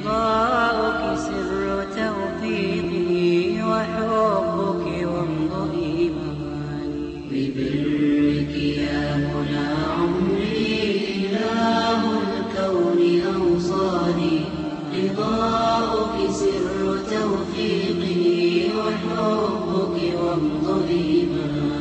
رضاؤك سر توفيقي وحبك وامضي معاني ببرك يا منى عمري إله الكون أوصاني. رضاؤك سر توفيقي وحبك وامضي معاني